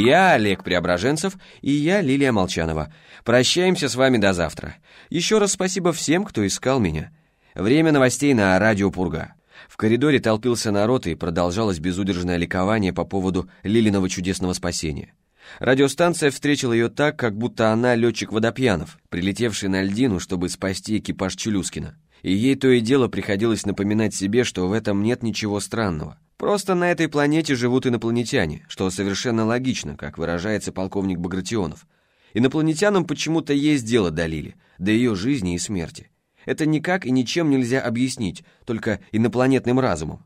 Я Олег Преображенцев и я Лилия Молчанова. Прощаемся с вами до завтра. Еще раз спасибо всем, кто искал меня. Время новостей на радио Пурга. В коридоре толпился народ и продолжалось безудержное ликование по поводу Лилиного чудесного спасения. Радиостанция встретила ее так, как будто она летчик Водопьянов, прилетевший на льдину, чтобы спасти экипаж Челюскина. И ей то и дело приходилось напоминать себе, что в этом нет ничего странного. Просто на этой планете живут инопланетяне, что совершенно логично, как выражается полковник Багратионов. Инопланетянам почему-то есть дело до Лили, до ее жизни и смерти. Это никак и ничем нельзя объяснить, только инопланетным разумом.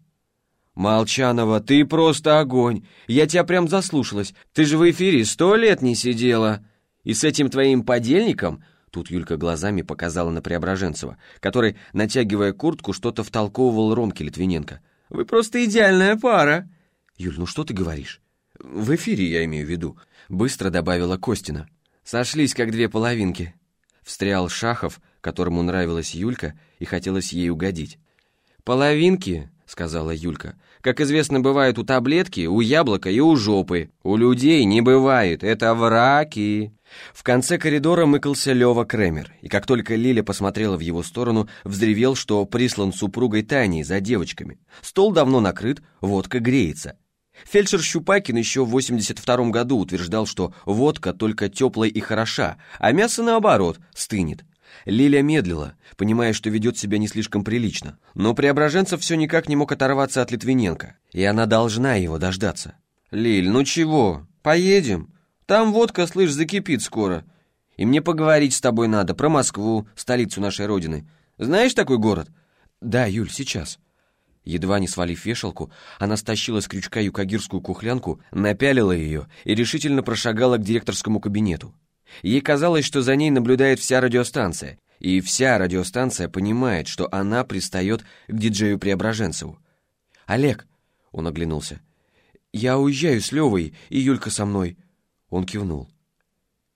«Молчанова, ты просто огонь! Я тебя прям заслушалась. Ты же в эфире сто лет не сидела. И с этим твоим подельником...» Тут Юлька глазами показала на Преображенцева, который, натягивая куртку, что-то втолковывал Ромке Литвиненко. «Вы просто идеальная пара!» «Юль, ну что ты говоришь?» «В эфире я имею в виду», — быстро добавила Костина. «Сошлись, как две половинки». Встрял Шахов, которому нравилась Юлька, и хотелось ей угодить. «Половинки», — сказала Юлька, — «как известно, бывают у таблетки, у яблока и у жопы. У людей не бывает, это враки». В конце коридора мыкался Лёва Кремер, и как только Лиля посмотрела в его сторону, взревел, что прислан супругой Таней за девочками. Стол давно накрыт, водка греется. Фельдшер Щупакин еще в 82 году утверждал, что водка только теплая и хороша, а мясо, наоборот, стынет. Лиля медлила, понимая, что ведет себя не слишком прилично. Но Преображенцев все никак не мог оторваться от Литвиненко, и она должна его дождаться. «Лиль, ну чего? Поедем? Там водка, слышь, закипит скоро. И мне поговорить с тобой надо про Москву, столицу нашей родины. Знаешь такой город?» «Да, Юль, сейчас». Едва не свалив вешалку, она стащила с крючка юкагирскую кухлянку, напялила ее и решительно прошагала к директорскому кабинету. Ей казалось, что за ней наблюдает вся радиостанция, и вся радиостанция понимает, что она пристает к диджею Преображенцеву. «Олег», — он оглянулся, — «я уезжаю с Левой, и Юлька со мной». Он кивнул.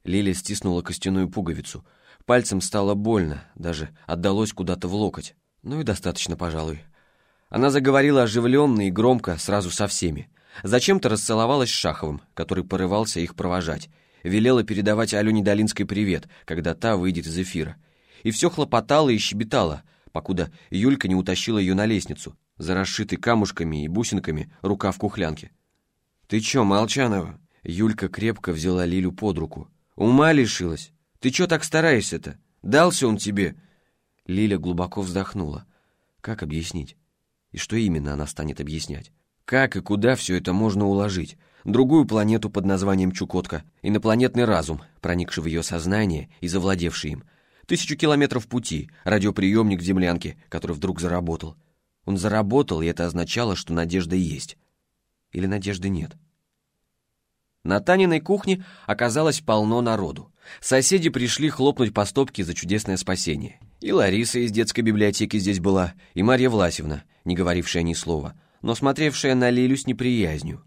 Лиля стиснула костяную пуговицу. Пальцем стало больно, даже отдалось куда-то в локоть. Ну и достаточно, пожалуй. Она заговорила оживленно и громко, сразу со всеми. Зачем-то расцеловалась с Шаховым, который порывался их провожать. Велела передавать Алене Долинской привет, когда та выйдет из эфира. И все хлопотала и щебетала, покуда Юлька не утащила ее на лестницу, за расшитый камушками и бусинками рука в кухлянке. «Ты че, Молчанова?» Юлька крепко взяла Лилю под руку. «Ума лишилась? Ты че так стараешься-то? Дался он тебе?» Лиля глубоко вздохнула. Как объяснить? И что именно она станет объяснять? Как и куда все это можно уложить? Другую планету под названием Чукотка, инопланетный разум, проникший в ее сознание и завладевший им. Тысячу километров пути, радиоприемник в землянке, который вдруг заработал. Он заработал, и это означало, что надежда есть. Или надежды нет. На Таниной кухне оказалось полно народу. Соседи пришли хлопнуть по стопке за чудесное спасение. И Лариса из детской библиотеки здесь была, и Марья Власевна, не говорившая ни слова, но смотревшая на Лилю с неприязнью.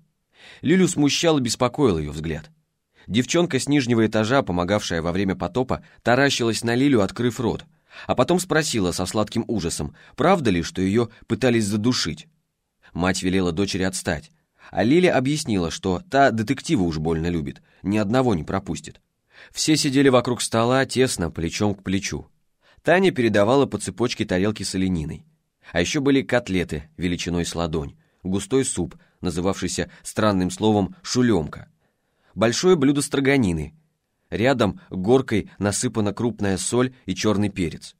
Лилю смущал и беспокоил ее взгляд. Девчонка с нижнего этажа, помогавшая во время потопа, таращилась на Лилю, открыв рот, а потом спросила со сладким ужасом, правда ли, что ее пытались задушить. Мать велела дочери отстать, а Лиля объяснила, что та детектива уж больно любит, ни одного не пропустит. Все сидели вокруг стола, тесно, плечом к плечу. Таня передавала по цепочке тарелки с олениной. А еще были котлеты величиной с ладонь, густой суп, называвшийся странным словом «шулемка», большое блюдо строганины, рядом горкой насыпана крупная соль и черный перец.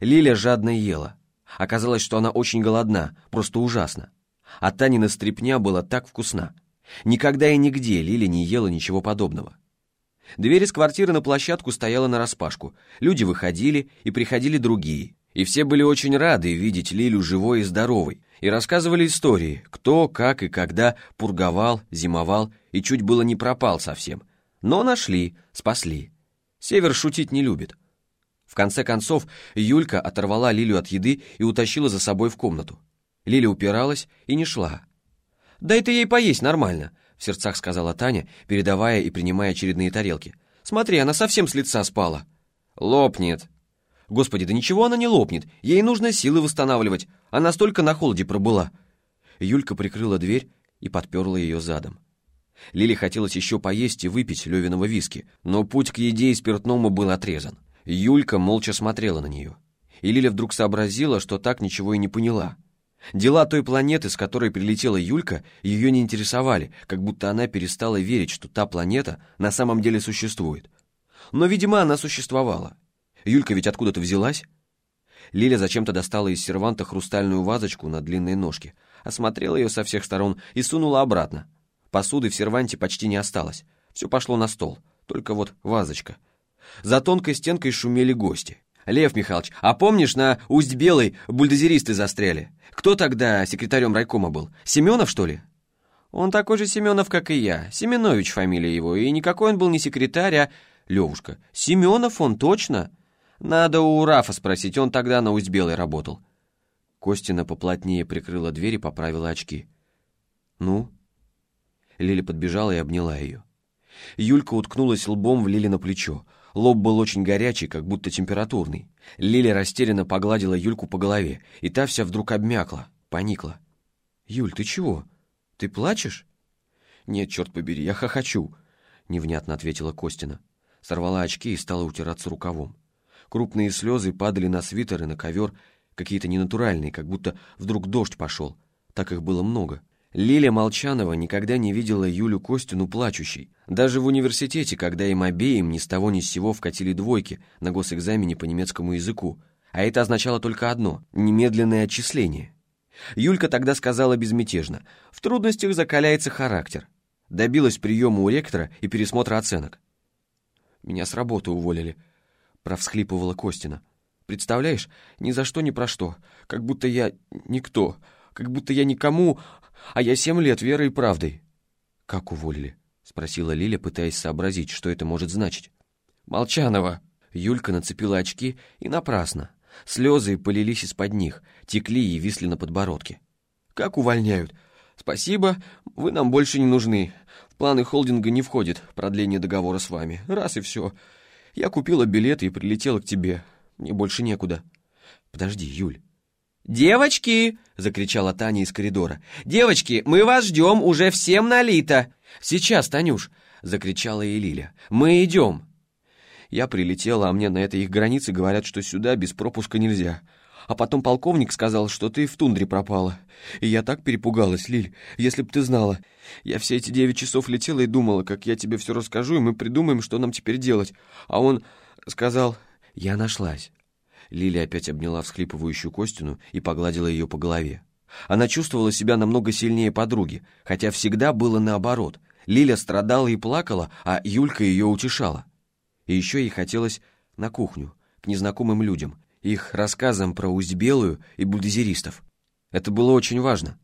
Лиля жадно ела. Оказалось, что она очень голодна, просто ужасно. А Танина стряпня была так вкусна. Никогда и нигде Лиля не ела ничего подобного. Дверь из квартиры на площадку стояла нараспашку. Люди выходили, и приходили другие. И все были очень рады видеть Лилю живой и здоровой, и рассказывали истории, кто, как и когда пурговал, зимовал и чуть было не пропал совсем. Но нашли, спасли. Север шутить не любит. В конце концов, Юлька оторвала Лилю от еды и утащила за собой в комнату. Лиля упиралась и не шла. «Дай ты ей поесть нормально», — в сердцах сказала Таня, передавая и принимая очередные тарелки. «Смотри, она совсем с лица спала». «Лопнет», Господи, да ничего она не лопнет, ей нужно силы восстанавливать, она столько на холоде пробыла. Юлька прикрыла дверь и подперла ее задом. Лиле хотелось еще поесть и выпить Левиного виски, но путь к еде и спиртному был отрезан. Юлька молча смотрела на нее. И Лиля вдруг сообразила, что так ничего и не поняла. Дела той планеты, с которой прилетела Юлька, ее не интересовали, как будто она перестала верить, что та планета на самом деле существует. Но, видимо, она существовала. Юлька ведь откуда-то взялась. Лиля зачем-то достала из серванта хрустальную вазочку на длинной ножке, осмотрела ее со всех сторон и сунула обратно. Посуды в серванте почти не осталось. Все пошло на стол, только вот вазочка. За тонкой стенкой шумели гости. «Лев Михайлович, а помнишь, на Усть-Белой бульдозеристы застряли? Кто тогда секретарем райкома был? Семенов, что ли?» «Он такой же Семенов, как и я. Семенович фамилия его, и никакой он был не секретарь, а...» «Левушка, Семенов он точно?» «Надо у Рафа спросить, он тогда на Усть-Белой работал». Костина поплотнее прикрыла дверь и поправила очки. «Ну?» Лиля подбежала и обняла ее. Юлька уткнулась лбом в Лили на плечо. Лоб был очень горячий, как будто температурный. Лиля растерянно погладила Юльку по голове, и та вся вдруг обмякла, поникла. «Юль, ты чего? Ты плачешь?» «Нет, черт побери, я хохочу», — невнятно ответила Костина. Сорвала очки и стала утираться рукавом. Крупные слезы падали на свитер и на ковер, какие-то ненатуральные, как будто вдруг дождь пошел. Так их было много. Лиля Молчанова никогда не видела Юлю Костину плачущей. Даже в университете, когда им обеим ни с того ни с сего вкатили двойки на госэкзамене по немецкому языку. А это означало только одно — немедленное отчисление. Юлька тогда сказала безмятежно, в трудностях закаляется характер. Добилась приема у ректора и пересмотра оценок. «Меня с работы уволили», — провсхлипывала Костина. «Представляешь, ни за что ни про что, как будто я никто, как будто я никому, а я семь лет верой и правдой». «Как уволили?» — спросила Лиля, пытаясь сообразить, что это может значить. «Молчанова!» Юлька нацепила очки, и напрасно. Слезы полились из-под них, текли и висли на подбородке. «Как увольняют? Спасибо, вы нам больше не нужны. В планы холдинга не входит продление договора с вами. Раз и все. Я купила билеты и прилетела к тебе. Мне больше некуда». «Подожди, Юль». «Девочки!» — закричала Таня из коридора. «Девочки, мы вас ждем, уже всем налито!» «Сейчас, Танюш!» — закричала и Лиля. «Мы идем!» Я прилетела, а мне на этой их границе говорят, что сюда без пропуска нельзя. А потом полковник сказал, что ты в тундре пропала. И я так перепугалась, Лиль, если б ты знала. Я все эти девять часов летела и думала, как я тебе все расскажу, и мы придумаем, что нам теперь делать. А он сказал... Я нашлась. Лиля опять обняла всхлипывающую Костину и погладила ее по голове. Она чувствовала себя намного сильнее подруги, хотя всегда было наоборот. Лиля страдала и плакала, а Юлька ее утешала. И еще ей хотелось на кухню, к незнакомым людям, их рассказам про Усть-Белую и бульдозеристов. Это было очень важно.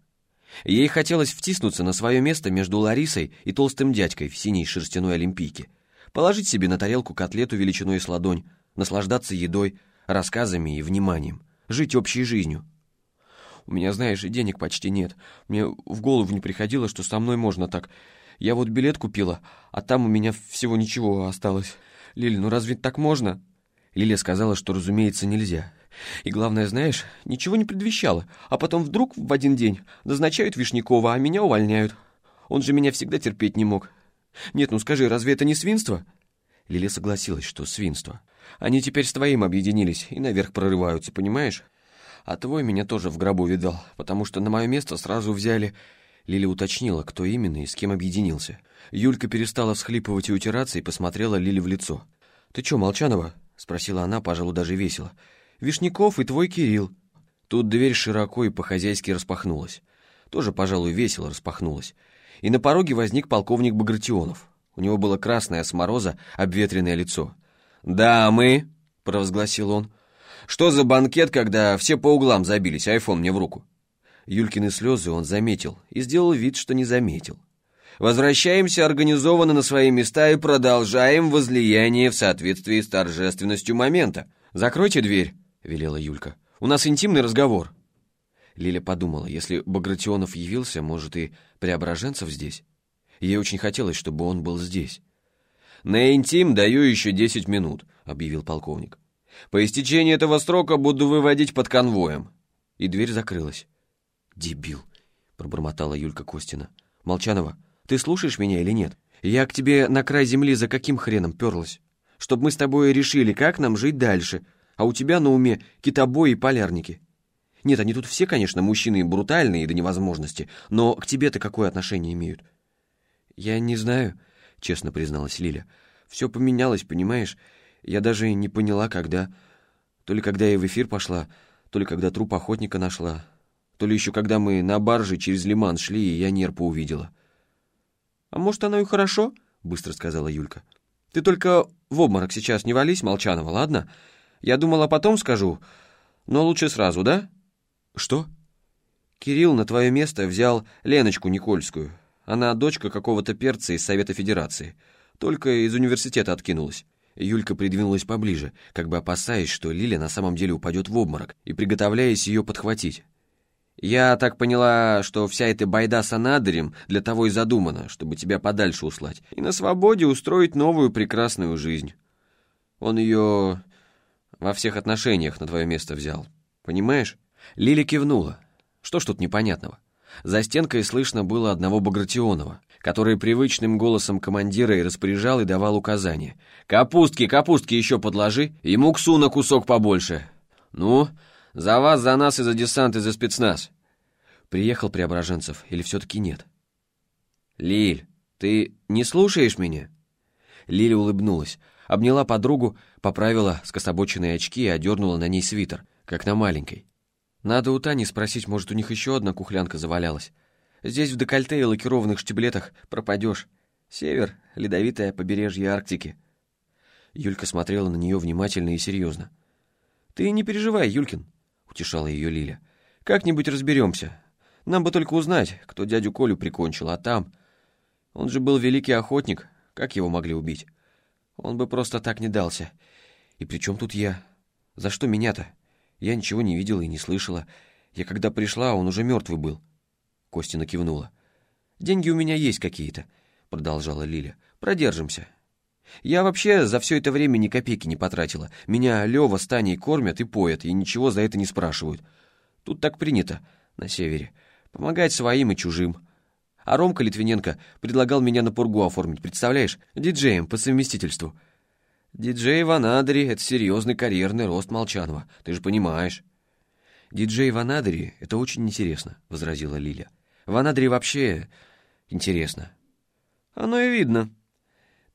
Ей хотелось втиснуться на свое место между Ларисой и толстым дядькой в синей шерстяной олимпийке, положить себе на тарелку котлету величиной с ладонь, наслаждаться едой, рассказами и вниманием, жить общей жизнью. У меня, знаешь, денег почти нет. Мне в голову не приходило, что со мной можно так. Я вот билет купила, а там у меня всего ничего осталось. Лиля, ну разве так можно?» Лиля сказала, что, разумеется, нельзя. И главное, знаешь, ничего не предвещало. А потом вдруг в один день назначают Вишнякова, а меня увольняют. Он же меня всегда терпеть не мог. Нет, ну скажи, разве это не свинство? Лиля согласилась, что свинство. Они теперь с твоим объединились и наверх прорываются, понимаешь? А твой меня тоже в гробу видал, потому что на мое место сразу взяли... Лиля уточнила, кто именно и с кем объединился. Юлька перестала всхлипывать и утираться и посмотрела Лиле в лицо. «Ты чё, Молчанова?» — спросила она, пожалуй, даже весело. «Вишняков и твой Кирилл». Тут дверь широко и по-хозяйски распахнулась. Тоже, пожалуй, весело распахнулась. И на пороге возник полковник Багратионов. У него было красное с мороза обветренное лицо. «Да, мы», — провозгласил он. «Что за банкет, когда все по углам забились, айфон мне в руку?» Юлькины слезы он заметил и сделал вид, что не заметил. «Возвращаемся организованно на свои места и продолжаем возлияние в соответствии с торжественностью момента. Закройте дверь», — велела Юлька. «У нас интимный разговор». Лиля подумала, если Багратионов явился, может, и Преображенцев здесь? Ей очень хотелось, чтобы он был здесь. «На интим даю еще десять минут», — объявил полковник. «По истечении этого срока буду выводить под конвоем». И дверь закрылась. «Дебил», — пробормотала Юлька Костина. «Молчанова, Ты слушаешь меня или нет? Я к тебе на край земли за каким хреном перлась? Чтоб мы с тобой решили, как нам жить дальше, а у тебя на уме китобои и полярники. Нет, они тут все, конечно, мужчины брутальные до невозможности, но к тебе-то какое отношение имеют? Я не знаю, честно призналась Лиля. Все поменялось, понимаешь? Я даже не поняла, когда. То ли когда я в эфир пошла, то ли когда труп охотника нашла, то ли еще когда мы на барже через лиман шли, и я нерпу увидела. «А может, оно и хорошо?» — быстро сказала Юлька. «Ты только в обморок сейчас не вались, Молчанова, ладно? Я думала, потом скажу, но лучше сразу, да?» «Что?» «Кирилл на твое место взял Леночку Никольскую. Она дочка какого-то перца из Совета Федерации. Только из университета откинулась». Юлька придвинулась поближе, как бы опасаясь, что Лиля на самом деле упадет в обморок, и приготовляясь ее подхватить. «Я так поняла, что вся эта байда с Анадырем для того и задумана, чтобы тебя подальше услать, и на свободе устроить новую прекрасную жизнь. Он ее во всех отношениях на твое место взял. Понимаешь?» Лиля кивнула. Что ж тут непонятного? За стенкой слышно было одного Багратионова, который привычным голосом командира и распоряжал и давал указания. «Капустки, капустки еще подложи, и муксу на кусок побольше. Ну, за вас, за нас и за десант, и за спецназ». Приехал Преображенцев или все-таки нет? «Лиль, ты не слушаешь меня?» Лиля улыбнулась, обняла подругу, поправила скособоченные очки и одернула на ней свитер, как на маленькой. Надо у Тани спросить, может, у них еще одна кухлянка завалялась. Здесь в декольте и лакированных штиблетах пропадешь. Север — ледовитое побережье Арктики. Юлька смотрела на нее внимательно и серьезно. «Ты не переживай, Юлькин», — утешала ее Лиля. «Как-нибудь разберемся. Нам бы только узнать, кто дядю Колю прикончил, а там... Он же был великий охотник, как его могли убить? Он бы просто так не дался. И при чем тут я? За что меня-то?» Я ничего не видела и не слышала. Я когда пришла, он уже мертвый был. Костина кивнула. «Деньги у меня есть какие-то», — продолжала Лиля. «Продержимся. Я вообще за все это время ни копейки не потратила. Меня Лева с Таней кормят и поят, и ничего за это не спрашивают. Тут так принято, на севере. Помогать своим и чужим. А Ромка Литвиненко предлагал меня на пургу оформить, представляешь? Диджеем по совместительству. Диджей в Анадыре — это серьезный карьерный рост Молчанова, ты же понимаешь. Диджей в Анадыре — это очень интересно, — возразила Лиля. В Анадыре вообще интересно. Оно и видно.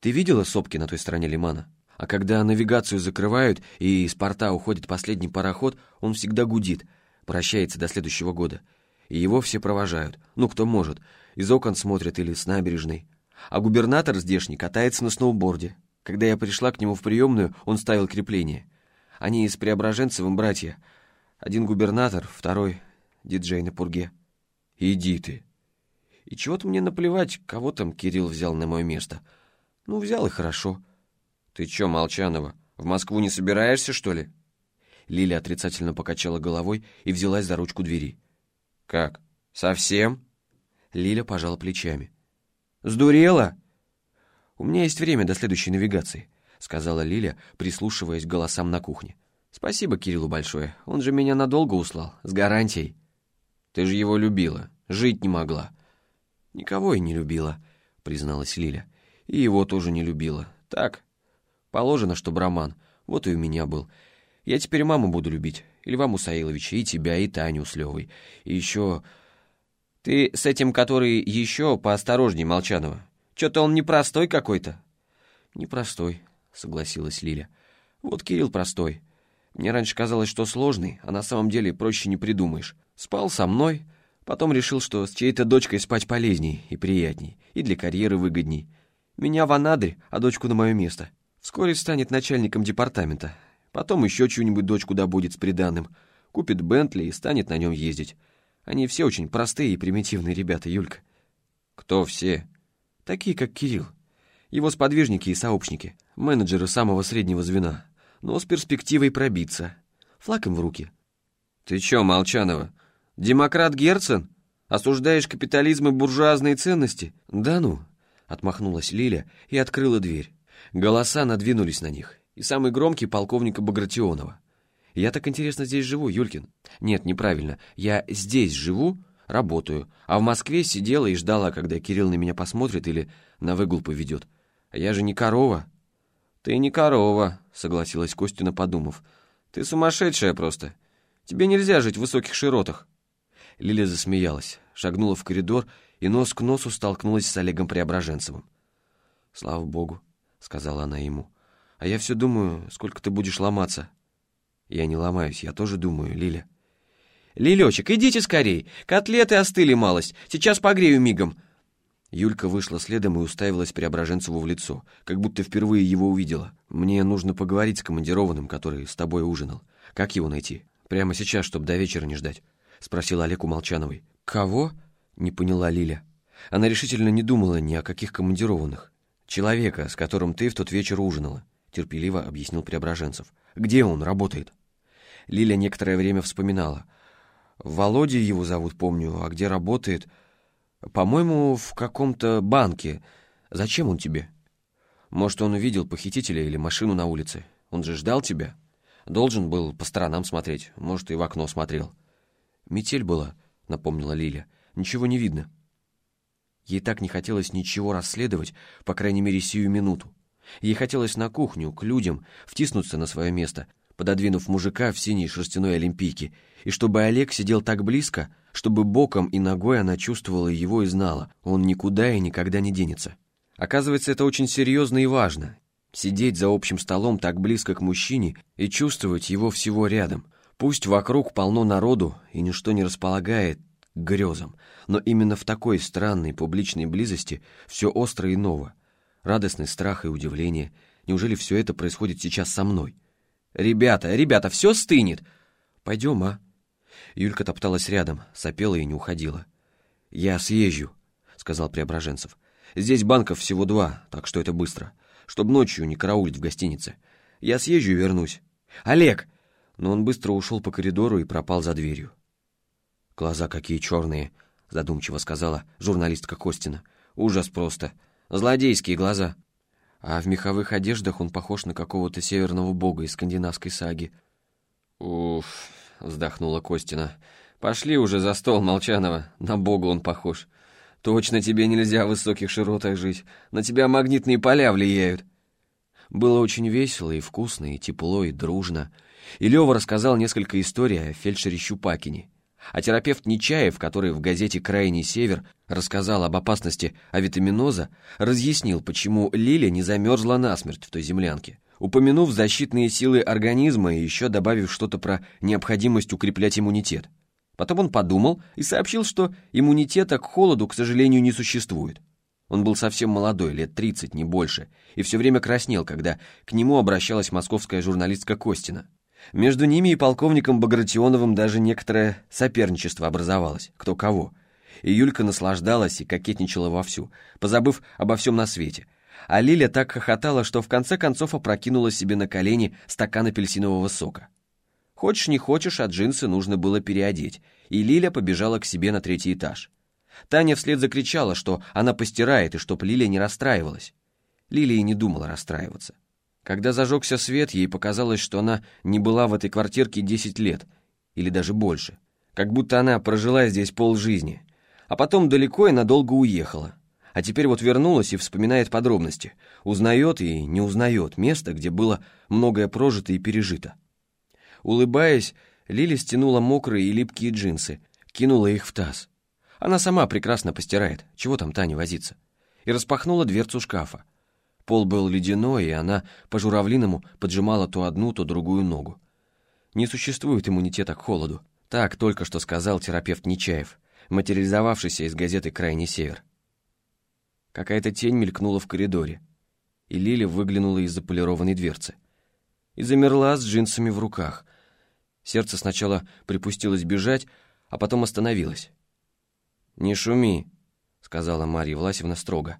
Ты видела сопки на той стороне лимана? А когда навигацию закрывают и из порта уходит последний пароход, он всегда гудит, прощается до следующего года. И его все провожают, ну, кто может, из окон смотрят или с набережной. А губернатор здешний катается на сноуборде, когда я пришла к нему в приемную, он ставил крепление. Они с Преображенцевым братья. Один губернатор, второй диджей на пурге. Иди ты. И чего-то мне наплевать, кого там Кирилл взял на мое место. Ну, взял и хорошо. Ты чё, Молчанова, в Москву не собираешься, что ли? Лиля отрицательно покачала головой и взялась за ручку двери. «Как? Совсем?» Лиля пожала плечами. «Сдурела?» «У меня есть время до следующей навигации», — сказала Лиля, прислушиваясь к голосам на кухне. «Спасибо Кириллу большое, он же меня надолго услал, с гарантией». «Ты же его любила, жить не могла». «Никого и не любила», — призналась Лиля. «И его тоже не любила. Так, положено, чтобы роман. Вот и у меня был. Я теперь маму буду любить, и Льва Мусаиловича, и тебя, и Таню с Левой. И еще... Ты с этим, который еще поосторожней, Молчанова. Что-то он непростой какой-то». «Непростой», — согласилась Лиля. «Вот Кирилл простой. Мне раньше казалось, что сложный, а на самом деле проще не придумаешь. Спал со мной, потом решил, что с чьей-то дочкой спать полезней и приятней, и для карьеры выгодней. Меня в Анадырь, а дочку на мое место. Вскоре станет начальником департамента. Потом еще чью-нибудь дочку добудет с приданным. Купит Бентли и станет на нем ездить. Они все очень простые и примитивные ребята, Юлька». «Кто все?» Такие, как Кирилл. Его сподвижники и сообщники, менеджеры самого среднего звена, но с перспективой пробиться. Флаг им в руки. «Ты чё, Молчанова, демократ Герцен? Осуждаешь капитализм и буржуазные ценности?» «Да ну!» — отмахнулась Лиля и открыла дверь. Голоса надвинулись на них, и самый громкий — полковника Багратионова. «Я так интересно здесь живу, Юлькин». «Нет, неправильно. Я здесь живу, работаю. А в Москве сидела и ждала, когда Кирилл на меня посмотрит или на выгул поведет. А я же не корова». «Ты не корова», — согласилась Костина, подумав. «Ты сумасшедшая просто. Тебе нельзя жить в высоких широтах». Лиля засмеялась, шагнула в коридор и нос к носу столкнулась с Олегом Преображенцевым. «Слава богу», — сказала она ему. «А я все думаю, сколько ты будешь ломаться». «Я не ломаюсь, я тоже думаю, Лиля». «Лилечек, идите скорей! Котлеты остыли малость, сейчас погрею мигом!» Юлька вышла следом и уставилась Преображенцеву в лицо, как будто впервые его увидела. «Мне нужно поговорить с командированным, который с тобой ужинал. Как его найти? Прямо сейчас, чтобы до вечера не ждать?» — спросил Олег у Молчановой. «Кого?» — не поняла Лиля. Она решительно не думала ни о каких командированных. «Человека, с которым ты в тот вечер ужинала», — терпеливо объяснил Преображенцев. «Где он работает?» Лиля некоторое время вспоминала. «Володя его зовут, помню, а где работает...» «По-моему, в каком-то банке. Зачем он тебе?» «Может, он увидел похитителя или машину на улице? Он же ждал тебя?» «Должен был по сторонам смотреть, может, и в окно смотрел». «Метель была», — напомнила Лиля. «Ничего не видно». Ей так не хотелось ничего расследовать, по крайней мере, сию минуту. Ей хотелось на кухню, к людям, втиснуться на свое место, пододвинув мужика в синей шерстяной олимпийке, и чтобы Олег сидел так близко, чтобы боком и ногой она чувствовала его и знала, он никуда и никогда не денется. Оказывается, это очень серьезно и важно. Сидеть за общим столом так близко к мужчине и чувствовать его всего рядом. Пусть вокруг полно народу и ничто не располагает грезам, но именно в такой странной публичной близости все остро и ново. Радостный страх и удивление. Неужели все это происходит сейчас со мной? «Ребята, ребята, все стынет!» «Пойдем, а?» Юлька топталась рядом, сопела и не уходила. «Я съезжу», — сказал Преображенцев. «Здесь банков всего два, так что это быстро. Чтоб ночью не караулить в гостинице. Я съезжу и вернусь». «Олег!» Но он быстро ушел по коридору и пропал за дверью. «Глаза какие черные», — задумчиво сказала журналистка Костина. «Ужас просто. Злодейские глаза». А в меховых одеждах он похож на какого-то северного бога из скандинавской саги. «Уф», — вздохнула Костина. «Пошли уже за стол, Молчанова. На бога он похож. Точно тебе нельзя в высоких широтах жить. На тебя магнитные поля влияют». Было очень весело и вкусно, и тепло, и дружно. И Лёва рассказал несколько историй о фельдшере Щупакине. А терапевт Нечаев, который в газете «Крайний север» рассказал об опасности авитаминоза, разъяснил, почему Лиля не замерзла насмерть в той землянке упомянув защитные силы организма и еще добавив что-то про необходимость укреплять иммунитет. Потом он подумал и сообщил, что иммунитета к холоду, к сожалению, не существует. Он был совсем молодой, лет 30, не больше, и все время краснел, когда к нему обращалась московская журналистка Костина. Между ними и полковником Багратионовым даже некоторое соперничество образовалось, кто кого. И Юлька наслаждалась и кокетничала вовсю, позабыв обо всем на свете — а Лиля так хохотала, что в конце концов опрокинула себе на колени стакан апельсинового сока. Хочешь не хочешь, а джинсы нужно было переодеть, и Лиля побежала к себе на третий этаж. Таня вслед закричала, что она постирает, и чтоб Лиля не расстраивалась. Лилия не думала расстраиваться. Когда зажегся свет, ей показалось, что она не была в этой квартирке 10 лет, или даже больше. Как будто она прожила здесь полжизни, а потом далеко и надолго уехала. А теперь вот вернулась и вспоминает подробности. Узнает и не узнает место, где было многое прожито и пережито. Улыбаясь, Лили стянула мокрые и липкие джинсы, кинула их в таз. Она сама прекрасно постирает, чего там Таня возиться. И распахнула дверцу шкафа. Пол был ледяной, и она по-журавлиному поджимала то одну, то другую ногу. Не существует иммунитета к холоду. Так только что сказал терапевт Нечаев, материализовавшийся из газеты «Крайний север». Какая-то тень мелькнула в коридоре, и Лиля выглянула из-за полированной дверцы. И замерла с джинсами в руках. Сердце сначала припустилось бежать, а потом остановилось. «Не шуми», — сказала Марья Власевна строго.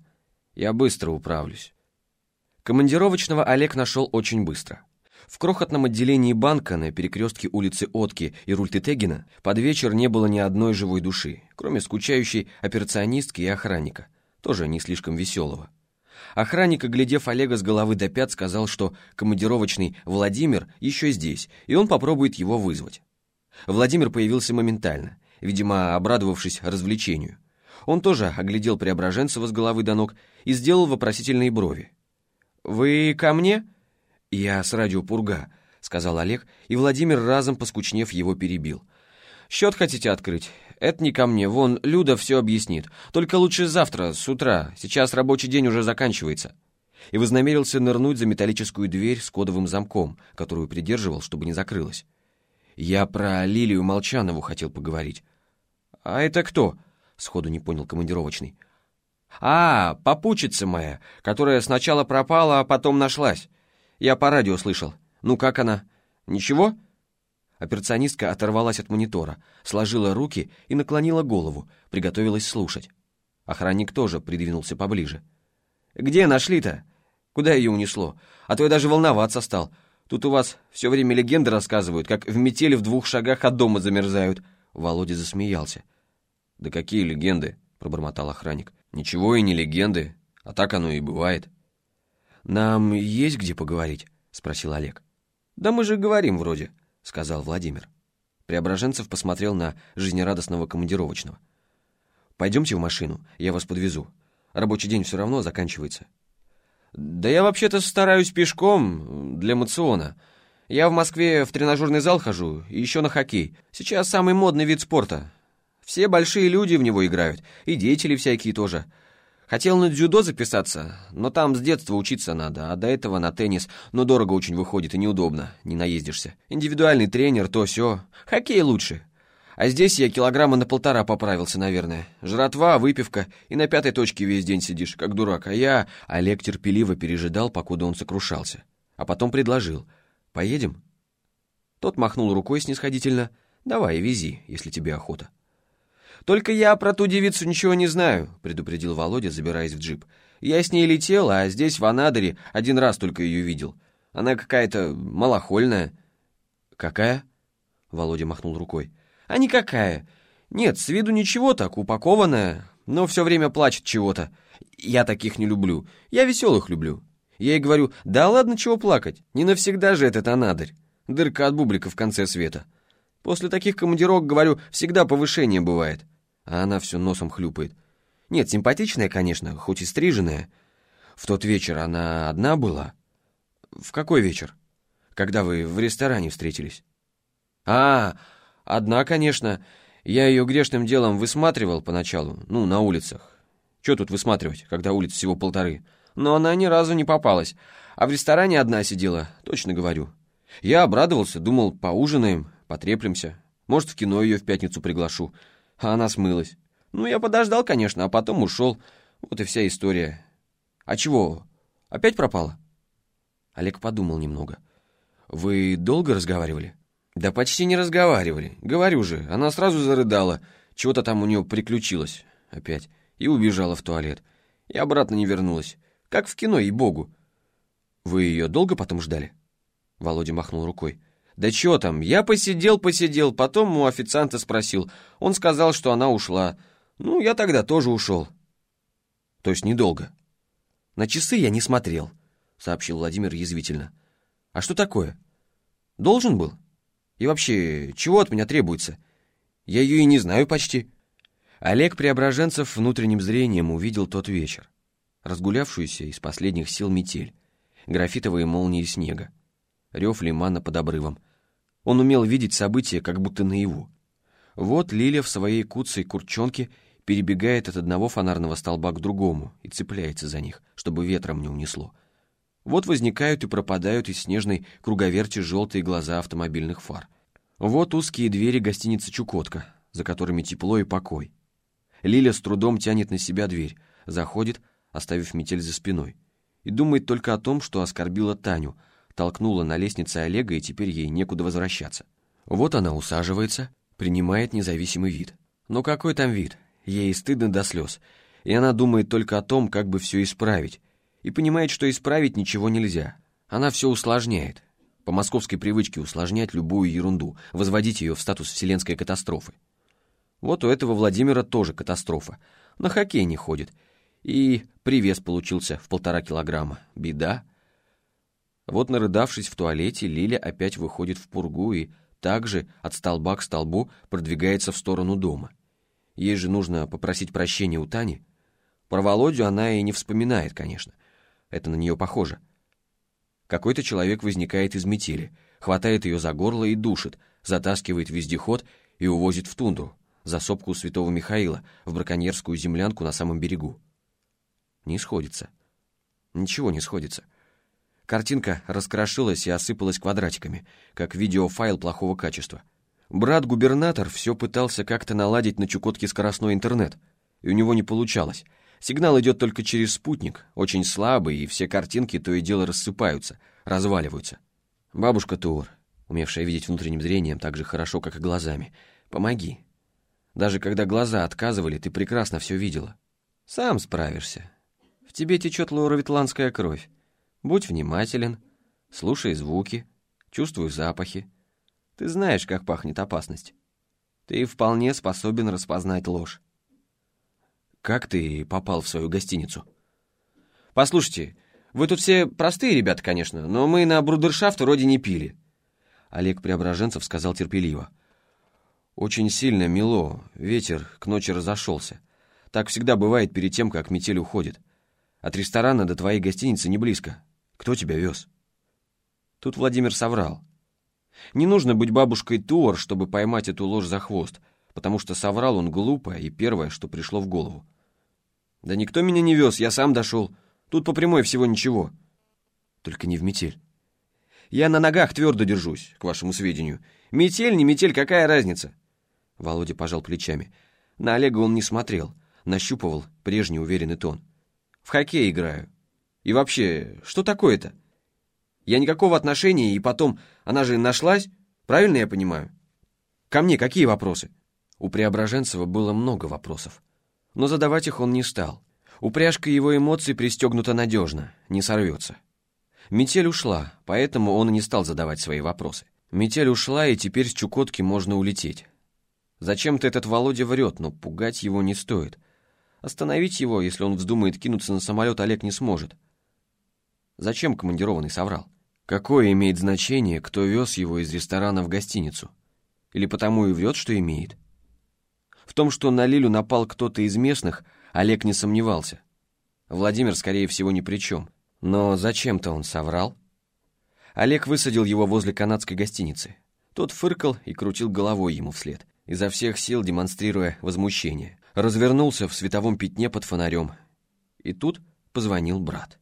«Я быстро управлюсь». Командировочного Олег нашел очень быстро. В крохотном отделении банка на перекрестке улицы Отки и Рультетегина под вечер не было ни одной живой души, кроме скучающей операционистки и охранника — тоже не слишком веселого. Охранник, оглядев Олега с головы до пят, сказал, что командировочный Владимир еще здесь, и он попробует его вызвать. Владимир появился моментально. видимо, обрадовавшись развлечению. Он тоже оглядел Преображенцева с головы до ног и сделал вопросительные брови. «Вы ко мне?» «Я с радио Пурга», — сказал Олег, и Владимир, разом поскучнев, его перебил. «Счет хотите открыть? Это не ко мне, вон, Люда все объяснит. Только лучше завтра, с утра, сейчас рабочий день уже заканчивается». И вознамерился нырнуть за металлическую дверь с кодовым замком, которую придерживал, чтобы не закрылась. «Я про Лилию Молчанову хотел поговорить». «А это кто?» — сходу не понял командировочный. «А, попутчица моя, которая сначала пропала, а потом нашлась. Я по радио слышал. Ну как она? Ничего?» Операционистка оторвалась от монитора, сложила руки и наклонила голову, приготовилась слушать. Охранник тоже придвинулся поближе. «Где нашли-то? Куда ее унесло? А то я даже волноваться стал. Тут у вас все время легенды рассказывают, как в метели в двух шагах от дома замерзают». Володя засмеялся. «Да какие легенды?» — пробормотал охранник. «Ничего и не легенды, а так оно и бывает». «Нам есть где поговорить?» — спросил Олег. «Да мы же говорим вроде», — сказал Владимир. Преображенцев посмотрел на жизнерадостного командировочного. «Пойдемте в машину, я вас подвезу. Рабочий день все равно заканчивается». «Да я вообще-то стараюсь пешком для мациона. Я в Москве в тренажерный зал хожу и еще на хоккей. Сейчас самый модный вид спорта. Все большие люди в него играют, и деятели всякие тоже. Хотел на дзюдо записаться, но там с детства учиться надо, а до этого на теннис, но дорого очень выходит и неудобно, не наездишься. Индивидуальный тренер, то все. Хоккей лучше. А здесь я килограмма на полтора поправился, наверное. Жратва, выпивка, и на пятой точке весь день сидишь, как дурак. А я... Олег терпеливо пережидал, покуда он сокрушался. А потом предложил. «Поедем?» Тот махнул рукой снисходительно. «Давай, вези, если тебе охота». «Только я про ту девицу ничего не знаю», — предупредил Володя, забираясь в джип. «Я с ней летел, а здесь, в Анадыре, один раз только ее видел. Она какая-то малохольная». «Какая?» — Володя махнул рукой. «А никакая. Нет, с виду ничего так, упакованная, но все время плачет чего-то. Я таких не люблю. Я веселых люблю. Я ей говорю, да ладно, чего плакать, не навсегда же этот Анадырь. Дырка от бублика в конце света». После таких командировок, говорю, всегда повышение бывает. А она все носом хлюпает. Нет, симпатичная, конечно, хоть и стриженная. В тот вечер она одна была? В какой вечер? Когда вы в ресторане встретились? А, одна, конечно. Я ее грешным делом высматривал поначалу, ну, на улицах. Че тут высматривать, когда улиц всего полторы? Но она ни разу не попалась. А в ресторане одна сидела, точно говорю. Я обрадовался, думал, поужинаем, потреплемся. Может, в кино ее в пятницу приглашу а она смылась. Ну, я подождал, конечно, а потом ушел. Вот и вся история. А чего, опять пропала? Олег подумал немного. Вы долго разговаривали? Да почти не разговаривали. Говорю же, она сразу зарыдала. Чего-то там у нее приключилось опять. И убежала в туалет. И обратно не вернулась. Как в кино, ей-богу. Вы ее долго потом ждали? Володя махнул рукой. «Да чё там, я посидел-посидел, потом у официанта спросил. Он сказал, что она ушла. Ну, я тогда тоже ушел». «То есть недолго?» «На часы я не смотрел», — сообщил Владимир язвительно. «А что такое? Должен был? И вообще, чего от меня требуется? Я ее и не знаю почти». Олег Преображенцев внутренним зрением увидел тот вечер. Разгулявшуюся из последних сил метель, графитовые молнии снега, рев лимана под обрывом — он умел видеть события, как будто наяву. Вот Лиля в своей куцей курчонке перебегает от одного фонарного столба к другому и цепляется за них, чтобы ветром не унесло. Вот возникают и пропадают из снежной круговерти желтые глаза автомобильных фар. Вот узкие двери гостиницы «Чукотка», за которыми тепло и покой. Лиля с трудом тянет на себя дверь, заходит, оставив метель за спиной, и думает только о том, что оскорбила Таню — толкнула на лестнице Олега, и теперь ей некуда возвращаться. Вот она усаживается, принимает независимый вид. Но какой там вид? Ей стыдно до слез. И она думает только о том, как бы все исправить. И понимает, что исправить ничего нельзя. Она все усложняет. По московской привычке усложнять любую ерунду, возводить ее в статус вселенской катастрофы. Вот у этого Владимира тоже катастрофа. На хоккей не ходит. И привес получился в полтора килограмма. Беда. Вот, нарыдавшись в туалете, Лиля опять выходит в пургу и также от столба к столбу продвигается в сторону дома. Ей же нужно попросить прощения у Тани. Про Володю она и не вспоминает, конечно. Это на нее похоже. Какой-то человек возникает из метели, хватает ее за горло и душит, затаскивает вездеход и увозит в тундру, за сопку святого Михаила, в браконьерскую землянку на самом берегу. Не сходится. Ничего не сходится. Картинка раскрошилась и осыпалась квадратиками, как видеофайл плохого качества. Брат-губернатор все пытался как-то наладить на Чукотке скоростной интернет, и у него не получалось. Сигнал идет только через спутник, очень слабый, и все картинки то и дело рассыпаются, разваливаются. Бабушка Тур, умевшая видеть внутренним зрением так же хорошо, как и глазами, помоги. Даже когда глаза отказывали, ты прекрасно все видела. Сам справишься. В тебе течет лауровитландская кровь. Будь внимателен, слушай звуки, чувствуй запахи. Ты знаешь, как пахнет опасность. Ты вполне способен распознать ложь. Как ты попал в свою гостиницу? Послушайте, вы тут все простые ребята, конечно, но мы на брудершафт вроде не пили. Олег Преображенцев сказал терпеливо. Очень сильно мело, ветер к ночи разошелся. Так всегда бывает перед тем, как метель уходит. От ресторана до твоей гостиницы не близко. Кто тебя вез? Тут Владимир соврал. Не нужно быть бабушкой Туор, чтобы поймать эту ложь за хвост, потому что соврал он глупо и первое, что пришло в голову. Да никто меня не вез, я сам дошел. Тут по прямой всего ничего. Только не в метель. Я на ногах твердо держусь, к вашему сведению. Метель, не метель, какая разница? Володя пожал плечами. На Олега он не смотрел, нащупывал прежний уверенный тон. В хоккей играю. И вообще, что такое-то? Я никакого отношения, и потом, она же нашлась, правильно я понимаю? Ко мне какие вопросы? У Преображенцева было много вопросов. Но задавать их он не стал. Упряжка его эмоций пристегнута надежно, не сорвется. Метель ушла, поэтому он и не стал задавать свои вопросы. Метель ушла, и теперь с Чукотки можно улететь. Зачем-то этот Володя врет, но пугать его не стоит. Остановить его, если он вздумает кинуться на самолет, Олег не сможет. Зачем командированный соврал? Какое имеет значение, кто вез его из ресторана в гостиницу? Или потому и врет, что имеет? В том, что на Лилю напал кто-то из местных, Олег не сомневался. Владимир, скорее всего, ни при чем. Но зачем-то он соврал. Олег высадил его возле канадской гостиницы. Тот фыркал и крутил головой ему вслед изо всех сил демонстрируя возмущение. Развернулся в световом пятне под фонарем. И тут позвонил брат.